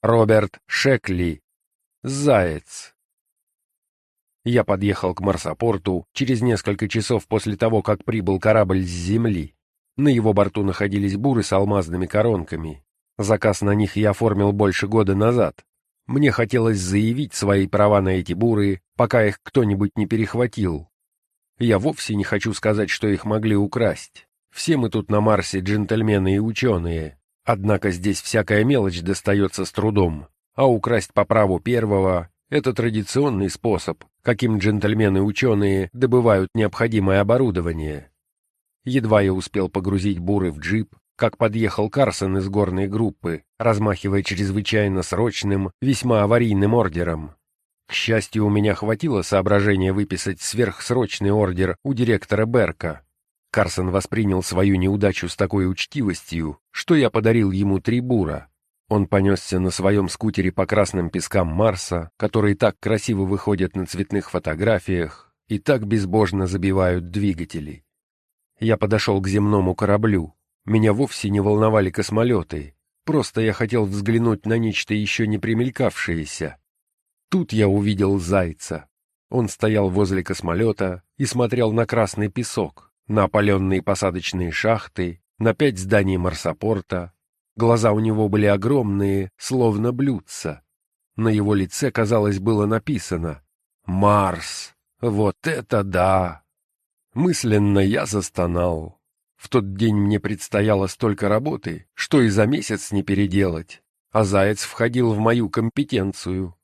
Роберт Шекли. Заяц. Я подъехал к Марсопорту через несколько часов после того, как прибыл корабль с Земли. На его борту находились буры с алмазными коронками. Заказ на них я оформил больше года назад. Мне хотелось заявить свои права на эти буры, пока их кто-нибудь не перехватил. Я вовсе не хочу сказать, что их могли украсть. Все мы тут на Марсе джентльмены и ученые. Однако здесь всякая мелочь достается с трудом, а украсть по праву первого — это традиционный способ, каким джентльмены-ученые добывают необходимое оборудование. Едва я успел погрузить буры в джип, как подъехал Карсон из горной группы, размахивая чрезвычайно срочным, весьма аварийным ордером. К счастью, у меня хватило соображения выписать сверхсрочный ордер у директора Берка. Карсон воспринял свою неудачу с такой учтивостью, что я подарил ему три бура. Он понесся на своем скутере по красным пескам Марса, которые так красиво выходят на цветных фотографиях и так безбожно забивают двигатели. Я подошел к земному кораблю. Меня вовсе не волновали космолеты. Просто я хотел взглянуть на нечто еще не примелькавшееся. Тут я увидел зайца. Он стоял возле космолета и смотрел на красный песок, на опаленные посадочные шахты, на пять зданий марсопорта. Глаза у него были огромные, словно блюдца. На его лице, казалось, было написано «Марс! Вот это да!» Мысленно я застонал. В тот день мне предстояло столько работы, что и за месяц не переделать, а заяц входил в мою компетенцию.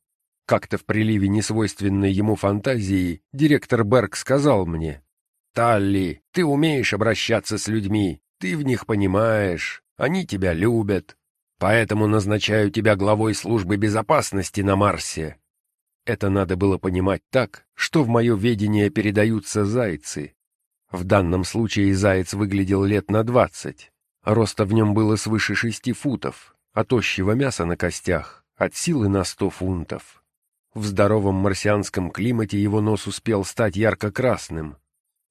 Как-то в приливе несвойственной ему фантазии директор Берг сказал мне, «Талли, ты умеешь обращаться с людьми, ты в них понимаешь, они тебя любят, поэтому назначаю тебя главой службы безопасности на Марсе». Это надо было понимать так, что в мое ведение передаются зайцы. В данном случае заяц выглядел лет на двадцать. Роста в нем было свыше шести футов, а тощего мяса на костях от силы на сто фунтов. В здоровом марсианском климате его нос успел стать ярко-красным.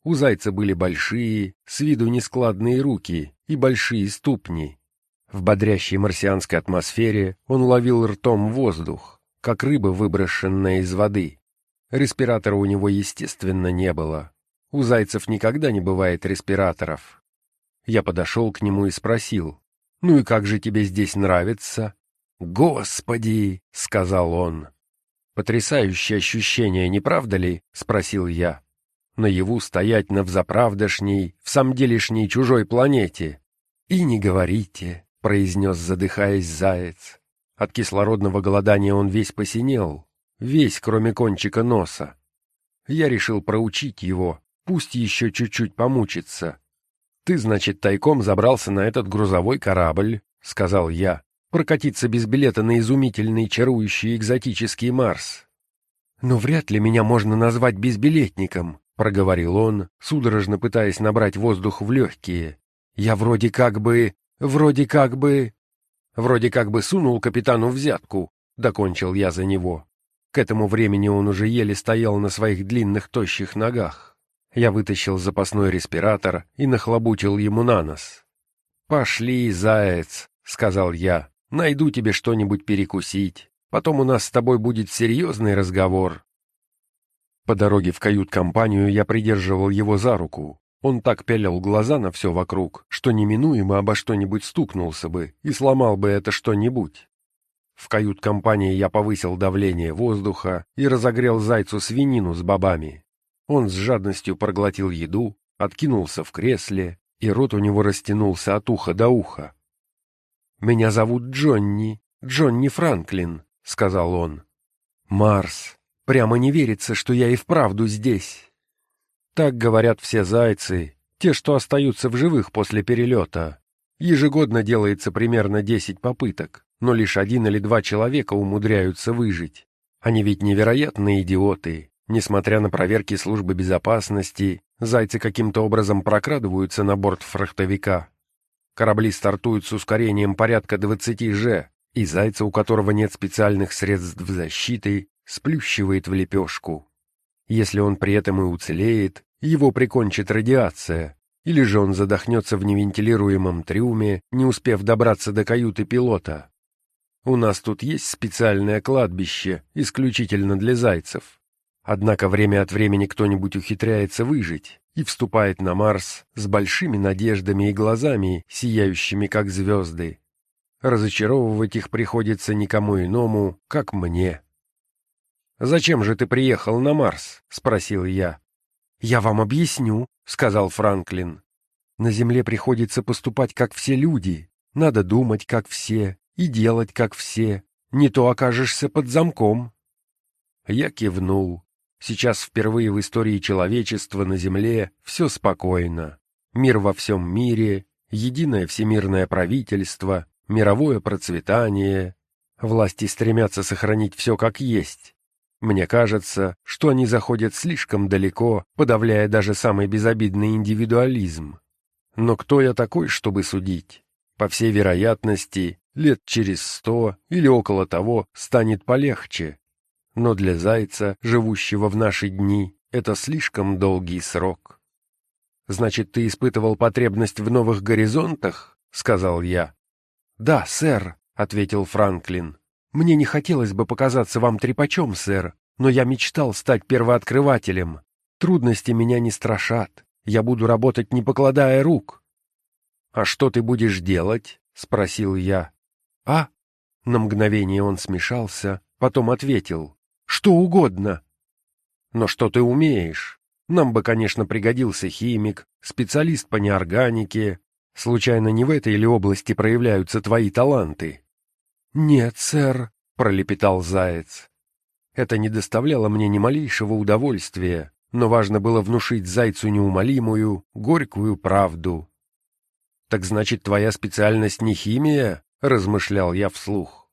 У зайца были большие, с виду нескладные руки и большие ступни. В бодрящей марсианской атмосфере он ловил ртом воздух, как рыба, выброшенная из воды. Респиратора у него, естественно, не было. У зайцев никогда не бывает респираторов. Я подошел к нему и спросил, «Ну и как же тебе здесь нравится?» «Господи!» — сказал он. «Потрясающее ощущение, не правда ли?» — спросил я. «Наяву стоять на взаправдошней, в самделишней чужой планете». «И не говорите», — произнес, задыхаясь заяц. От кислородного голодания он весь посинел, весь, кроме кончика носа. Я решил проучить его, пусть еще чуть-чуть помучится. «Ты, значит, тайком забрался на этот грузовой корабль», — сказал я прокатиться без билета на изумительный, чарующий экзотический Марс. «Но вряд ли меня можно назвать безбилетником», — проговорил он, судорожно пытаясь набрать воздух в легкие. «Я вроде как бы... вроде как бы...» «Вроде как бы сунул капитану взятку», — докончил я за него. К этому времени он уже еле стоял на своих длинных тощих ногах. Я вытащил запасной респиратор и нахлобучил ему на нос. «Пошли, заяц», — сказал я. Найду тебе что-нибудь перекусить. Потом у нас с тобой будет серьезный разговор». По дороге в кают-компанию я придерживал его за руку. Он так пялил глаза на все вокруг, что неминуемо обо что-нибудь стукнулся бы и сломал бы это что-нибудь. В кают-компании я повысил давление воздуха и разогрел зайцу свинину с бобами. Он с жадностью проглотил еду, откинулся в кресле, и рот у него растянулся от уха до уха. «Меня зовут Джонни, Джонни Франклин», — сказал он. «Марс, прямо не верится, что я и вправду здесь». Так говорят все зайцы, те, что остаются в живых после перелета. Ежегодно делается примерно десять попыток, но лишь один или два человека умудряются выжить. Они ведь невероятные идиоты. Несмотря на проверки службы безопасности, зайцы каким-то образом прокрадываются на борт фрахтовика, Корабли стартуют с ускорением порядка 20 же, и зайца, у которого нет специальных средств защиты, сплющивает в лепешку. Если он при этом и уцелеет, его прикончит радиация, или же он задохнется в невентилируемом трюме, не успев добраться до каюты пилота. У нас тут есть специальное кладбище, исключительно для зайцев. Однако время от времени кто-нибудь ухитряется выжить и вступает на Марс с большими надеждами и глазами, сияющими как звезды. Разочаровывать их приходится никому иному, как мне. «Зачем же ты приехал на Марс?» — спросил я. «Я вам объясню», — сказал Франклин. «На Земле приходится поступать, как все люди. Надо думать, как все, и делать, как все. Не то окажешься под замком». Я кивнул. Сейчас впервые в истории человечества на Земле все спокойно. Мир во всем мире, единое всемирное правительство, мировое процветание. Власти стремятся сохранить все как есть. Мне кажется, что они заходят слишком далеко, подавляя даже самый безобидный индивидуализм. Но кто я такой, чтобы судить? По всей вероятности, лет через сто или около того станет полегче, но для зайца, живущего в наши дни, это слишком долгий срок. «Значит, ты испытывал потребность в новых горизонтах?» — сказал я. «Да, сэр», — ответил Франклин. «Мне не хотелось бы показаться вам трепачом, сэр, но я мечтал стать первооткрывателем. Трудности меня не страшат. Я буду работать, не покладая рук». «А что ты будешь делать?» — спросил я. «А?» На мгновение он смешался, потом ответил. Что угодно. Но что ты умеешь? Нам бы, конечно, пригодился химик, специалист по неорганике. Случайно не в этой ли области проявляются твои таланты? Нет, сэр, пролепетал заяц. Это не доставляло мне ни малейшего удовольствия, но важно было внушить зайцу неумолимую, горькую правду. «Так значит, твоя специальность не химия?» — размышлял я вслух.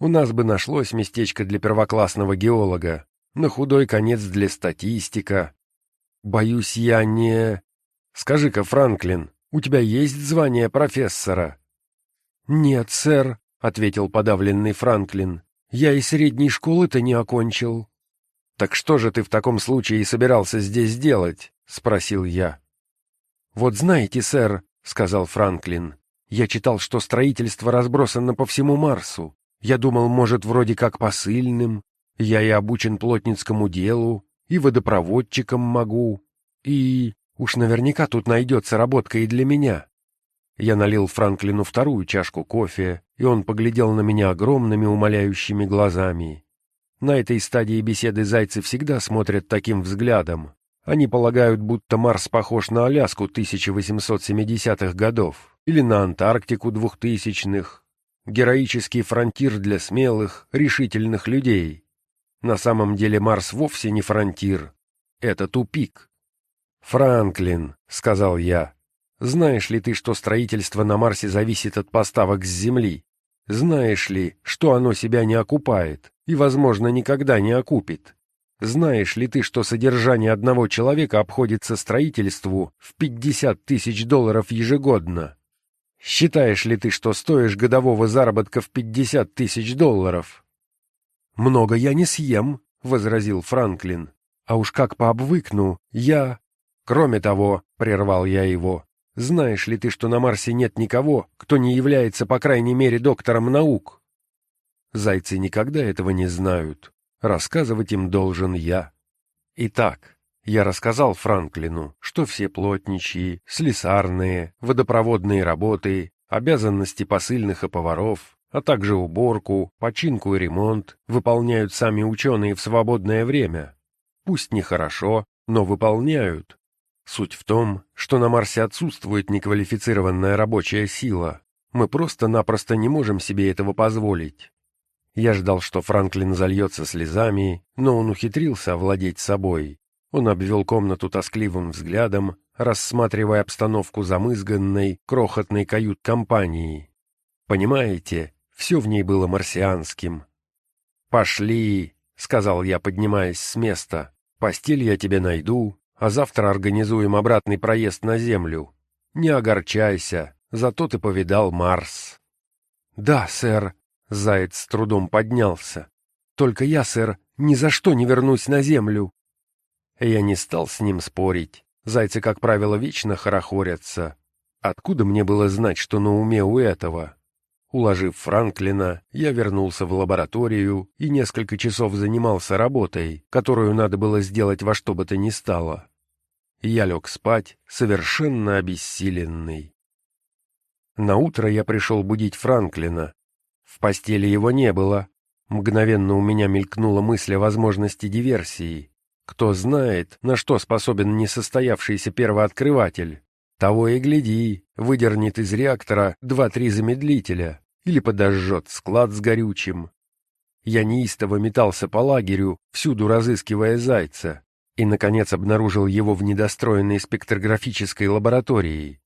У нас бы нашлось местечко для первоклассного геолога, на худой конец для статистика. Боюсь, я не... Скажи-ка, Франклин, у тебя есть звание профессора? Нет, сэр, — ответил подавленный Франклин. Я и средней школы-то не окончил. Так что же ты в таком случае собирался здесь делать? — спросил я. Вот знаете, сэр, — сказал Франклин, — я читал, что строительство разбросано по всему Марсу. Я думал, может, вроде как посыльным. Я и обучен плотницкому делу, и водопроводчиком могу. И уж наверняка тут найдется работка и для меня. Я налил Франклину вторую чашку кофе, и он поглядел на меня огромными умоляющими глазами. На этой стадии беседы зайцы всегда смотрят таким взглядом. Они полагают, будто Марс похож на Аляску 1870-х годов или на Антарктику двухтысячных, героический фронтир для смелых, решительных людей. На самом деле Марс вовсе не фронтир, это тупик. «Франклин», — сказал я, — «знаешь ли ты, что строительство на Марсе зависит от поставок с Земли? Знаешь ли, что оно себя не окупает и, возможно, никогда не окупит? Знаешь ли ты, что содержание одного человека обходится строительству в 50 тысяч долларов ежегодно?» Считаешь ли ты, что стоишь годового заработка в пятьдесят тысяч долларов? Много я не съем, — возразил Франклин. А уж как пообвыкну, я... Кроме того, — прервал я его, — знаешь ли ты, что на Марсе нет никого, кто не является, по крайней мере, доктором наук? Зайцы никогда этого не знают. Рассказывать им должен я. Итак, я рассказал Франклину, что все плотничьи, слесарные, водопроводные работы, обязанности посыльных и поваров, а также уборку, починку и ремонт выполняют сами ученые в свободное время. Пусть нехорошо, но выполняют. Суть в том, что на Марсе отсутствует неквалифицированная рабочая сила. Мы просто-напросто не можем себе этого позволить. Я ждал, что Франклин зальется слезами, но он ухитрился овладеть собой он обвел комнату тоскливым взглядом, рассматривая обстановку замызганной, крохотной кают-компании. «Понимаете, все в ней было марсианским». «Пошли», — сказал я, поднимаясь с места. «Постель я тебе найду, а завтра организуем обратный проезд на Землю. Не огорчайся, зато ты повидал Марс». «Да, сэр», — Заяц с трудом поднялся. «Только я, сэр, ни за что не вернусь на Землю. Я не стал с ним спорить. Зайцы, как правило, вечно хорохорятся. Откуда мне было знать, что на уме у этого? Уложив Франклина, я вернулся в лабораторию и несколько часов занимался работой, которую надо было сделать во что бы то ни стало. Я лег спать, совершенно обессиленный. На утро я пришел будить Франклина. В постели его не было. Мгновенно у меня мелькнула мысль о возможности диверсии. Кто знает, на что способен несостоявшийся первооткрыватель. Того и гляди, выдернет из реактора два-три замедлителя или подожжет склад с горючим. Я неистово метался по лагерю, всюду разыскивая зайца, и, наконец, обнаружил его в недостроенной спектрографической лаборатории.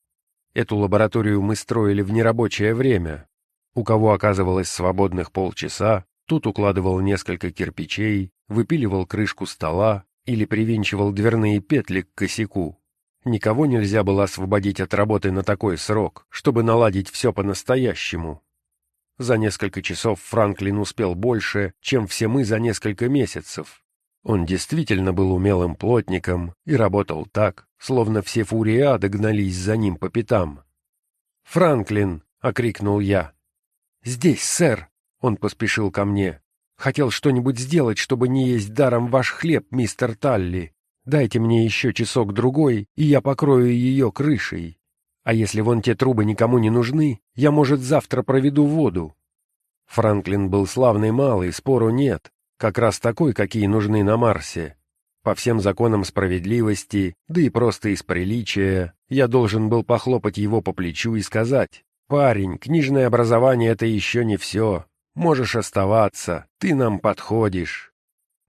Эту лабораторию мы строили в нерабочее время. У кого оказывалось свободных полчаса, тут укладывал несколько кирпичей, выпиливал крышку стола или привинчивал дверные петли к косяку. Никого нельзя было освободить от работы на такой срок, чтобы наладить все по-настоящему. За несколько часов Франклин успел больше, чем все мы за несколько месяцев. Он действительно был умелым плотником и работал так, словно все фурии ада гнались за ним по пятам. «Франклин!» — окрикнул я. «Здесь, сэр!» — он поспешил ко мне. «Хотел что-нибудь сделать, чтобы не есть даром ваш хлеб, мистер Талли. Дайте мне еще часок-другой, и я покрою ее крышей. А если вон те трубы никому не нужны, я, может, завтра проведу воду». Франклин был славный малый, спору нет, как раз такой, какие нужны на Марсе. По всем законам справедливости, да и просто из приличия, я должен был похлопать его по плечу и сказать, «Парень, книжное образование — это еще не все. Можешь оставаться, ты нам подходишь».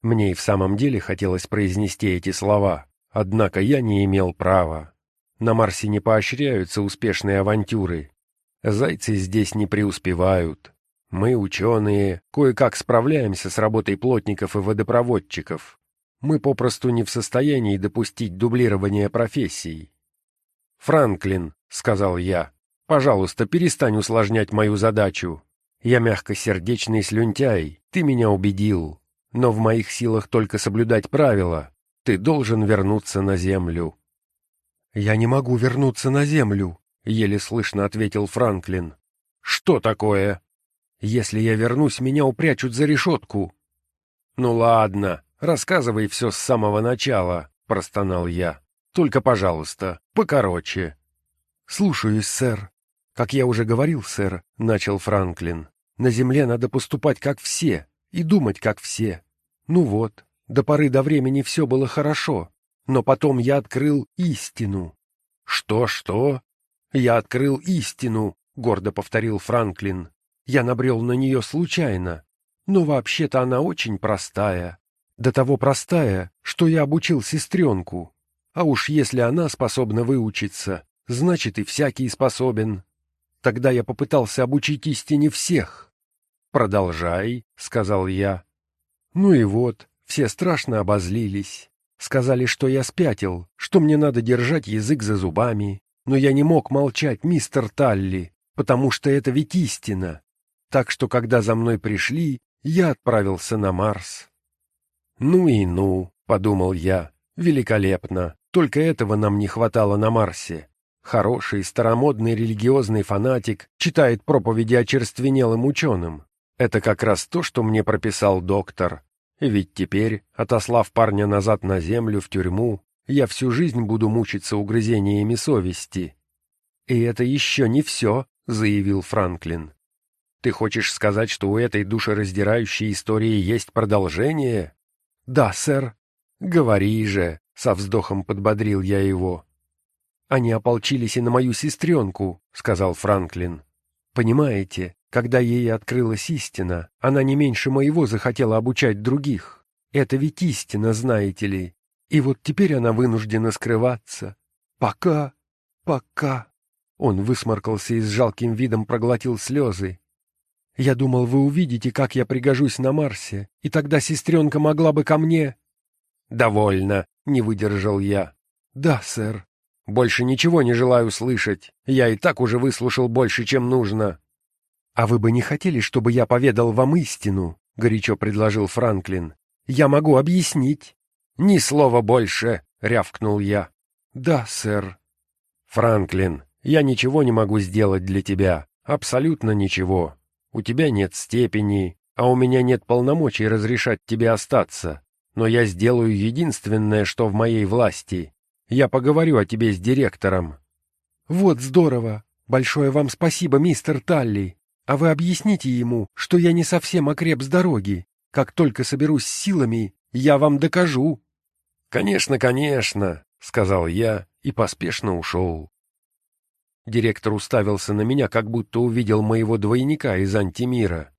Мне и в самом деле хотелось произнести эти слова, однако я не имел права. На Марсе не поощряются успешные авантюры. Зайцы здесь не преуспевают. Мы, ученые, кое-как справляемся с работой плотников и водопроводчиков. Мы попросту не в состоянии допустить дублирования профессий. «Франклин», — сказал я, — «пожалуйста, перестань усложнять мою задачу. Я мягкосердечный слюнтяй, ты меня убедил но в моих силах только соблюдать правила. Ты должен вернуться на землю». «Я не могу вернуться на землю», — еле слышно ответил Франклин. «Что такое?» «Если я вернусь, меня упрячут за решетку». «Ну ладно, рассказывай все с самого начала», — простонал я. «Только, пожалуйста, покороче». «Слушаюсь, сэр». «Как я уже говорил, сэр», — начал Франклин, — «на земле надо поступать как все, и думать, как все. Ну вот, до поры до времени все было хорошо, но потом я открыл истину. Что-что? Я открыл истину, гордо повторил Франклин. Я набрел на нее случайно. Но вообще-то она очень простая. До того простая, что я обучил сестренку. А уж если она способна выучиться, значит и всякий способен. Тогда я попытался обучить истине всех. «Продолжай», — сказал я. Ну и вот, все страшно обозлились. Сказали, что я спятил, что мне надо держать язык за зубами. Но я не мог молчать, мистер Талли, потому что это ведь истина. Так что, когда за мной пришли, я отправился на Марс. «Ну и ну», — подумал я, — «великолепно. Только этого нам не хватало на Марсе. Хороший, старомодный религиозный фанатик читает проповеди очерственелым ученым. Это как раз то, что мне прописал доктор. Ведь теперь, отослав парня назад на землю, в тюрьму, я всю жизнь буду мучиться угрызениями совести. «И это еще не все», — заявил Франклин. «Ты хочешь сказать, что у этой душераздирающей истории есть продолжение?» «Да, сэр». «Говори же», — со вздохом подбодрил я его. «Они ополчились и на мою сестренку», — сказал Франклин. «Понимаете, когда ей открылась истина, она не меньше моего захотела обучать других. Это ведь истина, знаете ли. И вот теперь она вынуждена скрываться. Пока, пока. Он высморкался и с жалким видом проглотил слезы. Я думал, вы увидите, как я пригожусь на Марсе, и тогда сестренка могла бы ко мне... Довольно, не выдержал я. Да, сэр. Больше ничего не желаю слышать. Я и так уже выслушал больше, чем нужно. «А вы бы не хотели, чтобы я поведал вам истину?» — горячо предложил Франклин. «Я могу объяснить». «Ни слова больше!» — рявкнул я. «Да, сэр». «Франклин, я ничего не могу сделать для тебя», Абсолютно ничего. У тебя нет степени, а у меня нет полномочий разрешать тебе остаться. Но я сделаю единственное, что в моей власти. Я поговорю о тебе с директором». «Вот здорово! Большое вам спасибо, мистер Талли. А вы объясните ему, что я не совсем окреп с дороги. Как только соберусь с силами, я вам докажу». «Конечно, конечно», — сказал я и поспешно ушел. Директор уставился на меня, как будто увидел моего двойника из антимира.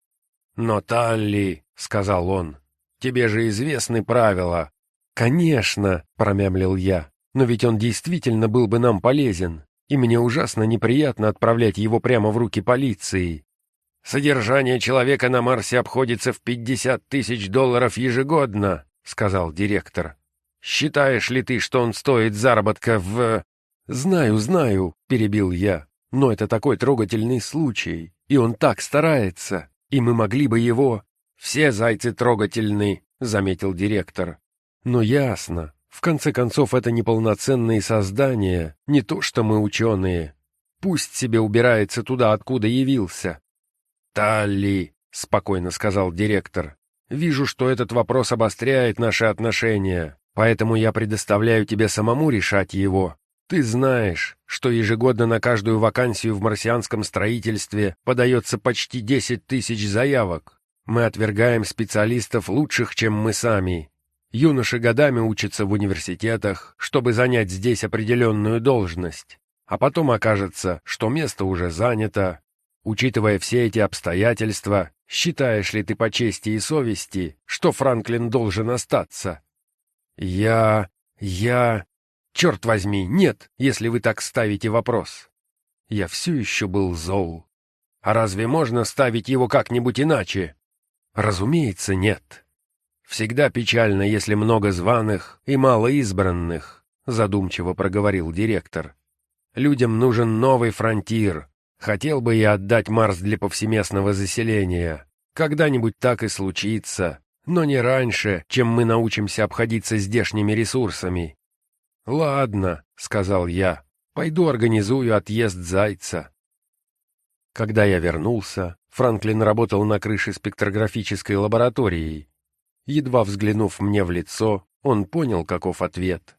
«Но, Талли», — сказал он, — «тебе же известны правила». «Конечно», — промямлил я, — «но ведь он действительно был бы нам полезен, и мне ужасно неприятно отправлять его прямо в руки полиции. «Содержание человека на Марсе обходится в пятьдесят тысяч долларов ежегодно», — сказал директор. «Считаешь ли ты, что он стоит заработка в...» «Знаю, знаю», — перебил я, — «но это такой трогательный случай, и он так старается, и мы могли бы его...» «Все зайцы трогательны», — заметил директор. «Ну ясно. В конце концов, это неполноценные создания, не то что мы ученые. Пусть себе убирается туда, откуда явился. «Талли», — спокойно сказал директор, — «вижу, что этот вопрос обостряет наши отношения, поэтому я предоставляю тебе самому решать его. Ты знаешь, что ежегодно на каждую вакансию в марсианском строительстве подается почти 10 тысяч заявок. Мы отвергаем специалистов лучших, чем мы сами. Юноши годами учатся в университетах, чтобы занять здесь определенную должность. А потом окажется, что место уже занято, Учитывая все эти обстоятельства, считаешь ли ты по чести и совести, что Франклин должен остаться? Я... я... Черт возьми, нет, если вы так ставите вопрос. Я все еще был зол. А разве можно ставить его как-нибудь иначе? Разумеется, нет. Всегда печально, если много званых и мало избранных, задумчиво проговорил директор. Людям нужен новый фронтир, Хотел бы я отдать Марс для повсеместного заселения. Когда-нибудь так и случится, но не раньше, чем мы научимся обходиться здешними ресурсами. «Ладно», — сказал я, — «пойду организую отъезд Зайца». Когда я вернулся, Франклин работал на крыше спектрографической лаборатории. Едва взглянув мне в лицо, он понял, каков ответ.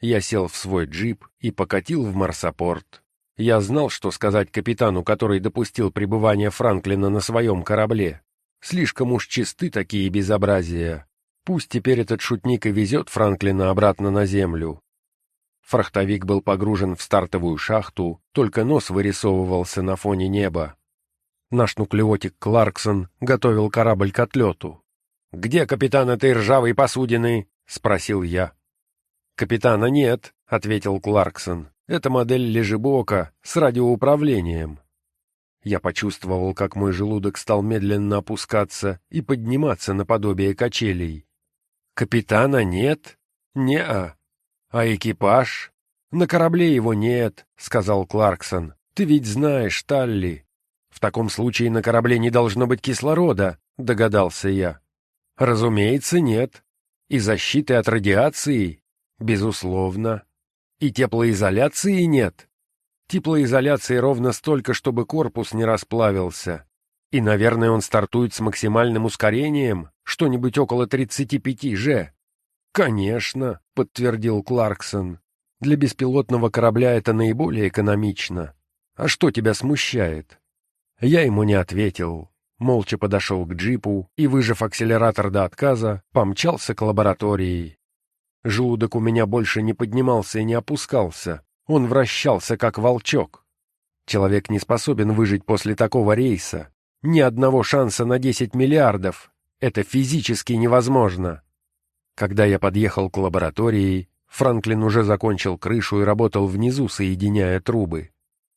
Я сел в свой джип и покатил в Марсопорт. Я знал, что сказать капитану, который допустил пребывание Франклина на своем корабле. Слишком уж чисты такие безобразия. Пусть теперь этот шутник и везет Франклина обратно на землю. Фрахтовик был погружен в стартовую шахту, только нос вырисовывался на фоне неба. Наш нуклеотик Кларксон готовил корабль к отлету. «Где капитан этой ржавой посудины?» — спросил я. «Капитана нет», — ответил Кларксон. Это модель лежебока с радиоуправлением. Я почувствовал, как мой желудок стал медленно опускаться и подниматься наподобие качелей. Капитана нет? Не-а. А экипаж? На корабле его нет, сказал Кларксон. Ты ведь знаешь, Талли. В таком случае на корабле не должно быть кислорода, догадался я. Разумеется, нет. И защиты от радиации? Безусловно. И теплоизоляции нет. Теплоизоляции ровно столько, чтобы корпус не расплавился. И, наверное, он стартует с максимальным ускорением, что-нибудь около 35 же. «Конечно», — подтвердил Кларксон. «Для беспилотного корабля это наиболее экономично. А что тебя смущает?» Я ему не ответил. Молча подошел к джипу и, выжав акселератор до отказа, помчался к лаборатории. Желудок у меня больше не поднимался и не опускался. Он вращался, как волчок. Человек не способен выжить после такого рейса. Ни одного шанса на 10 миллиардов. Это физически невозможно. Когда я подъехал к лаборатории, Франклин уже закончил крышу и работал внизу, соединяя трубы.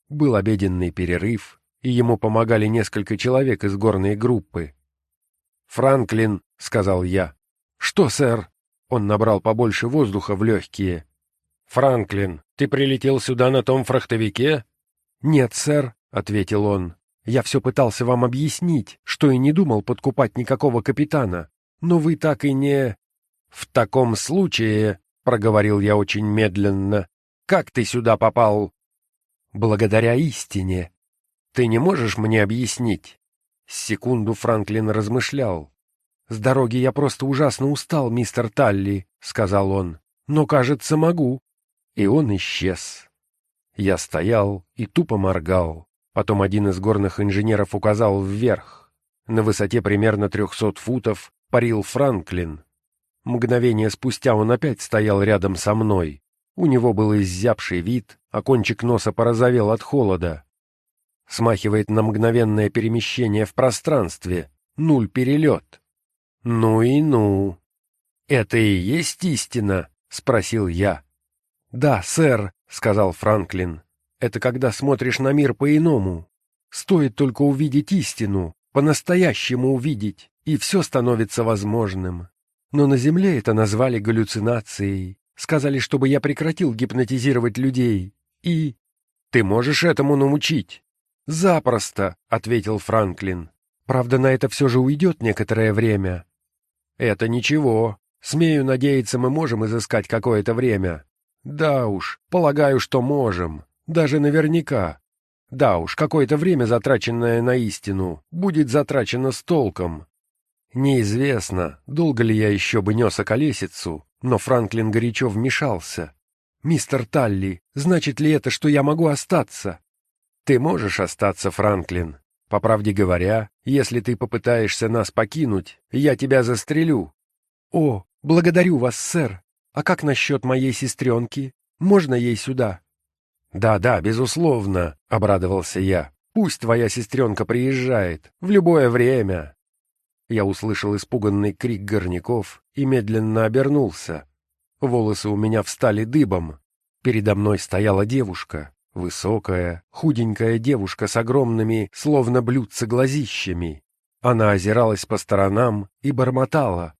Был обеденный перерыв, и ему помогали несколько человек из горной группы. «Франклин», — сказал я. «Что, сэр?» Он набрал побольше воздуха в легкие. «Франклин, ты прилетел сюда на том фрахтовике?» «Нет, сэр», — ответил он. «Я все пытался вам объяснить, что и не думал подкупать никакого капитана. Но вы так и не...» «В таком случае», — проговорил я очень медленно, — «как ты сюда попал?» «Благодаря истине». Ты не можешь мне объяснить?» Секунду Франклин размышлял. «С дороги я просто ужасно устал, мистер Талли», — сказал он. «Но, кажется, могу». И он исчез. Я стоял и тупо моргал. Потом один из горных инженеров указал вверх. На высоте примерно трехсот футов парил Франклин. Мгновение спустя он опять стоял рядом со мной. У него был изябший вид, а кончик носа порозовел от холода. Смахивает на мгновенное перемещение в пространстве. Нуль перелет. «Ну и ну!» «Это и есть истина?» — спросил я. «Да, сэр», — сказал Франклин. «Это когда смотришь на мир по-иному. Стоит только увидеть истину, по-настоящему увидеть, и все становится возможным. Но на Земле это назвали галлюцинацией. Сказали, чтобы я прекратил гипнотизировать людей. И... Ты можешь этому научить?» «Запросто», — ответил Франклин. «Правда, на это все же уйдет некоторое время. Это ничего. Смею надеяться, мы можем изыскать какое-то время. Да уж, полагаю, что можем. Даже наверняка. Да уж, какое-то время, затраченное на истину, будет затрачено с толком. Неизвестно, долго ли я еще бы нес околесицу, но Франклин горячо вмешался. «Мистер Талли, значит ли это, что я могу остаться?» «Ты можешь остаться, Франклин, по правде говоря, если ты попытаешься нас покинуть, я тебя застрелю. О, благодарю вас, сэр. А как насчет моей сестренки? Можно ей сюда? Да-да, безусловно, обрадовался я. Пусть твоя сестренка приезжает, в любое время. Я услышал испуганный крик горняков и медленно обернулся. Волосы у меня встали дыбом. Передо мной стояла девушка. Высокая, худенькая девушка с огромными, словно блюдца, глазищами. Она озиралась по сторонам и бормотала.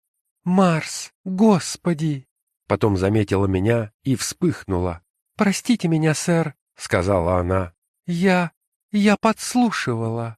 «Марс, господи!» Потом заметила меня и вспыхнула. «Простите меня, сэр», — сказала она. «Я... я подслушивала».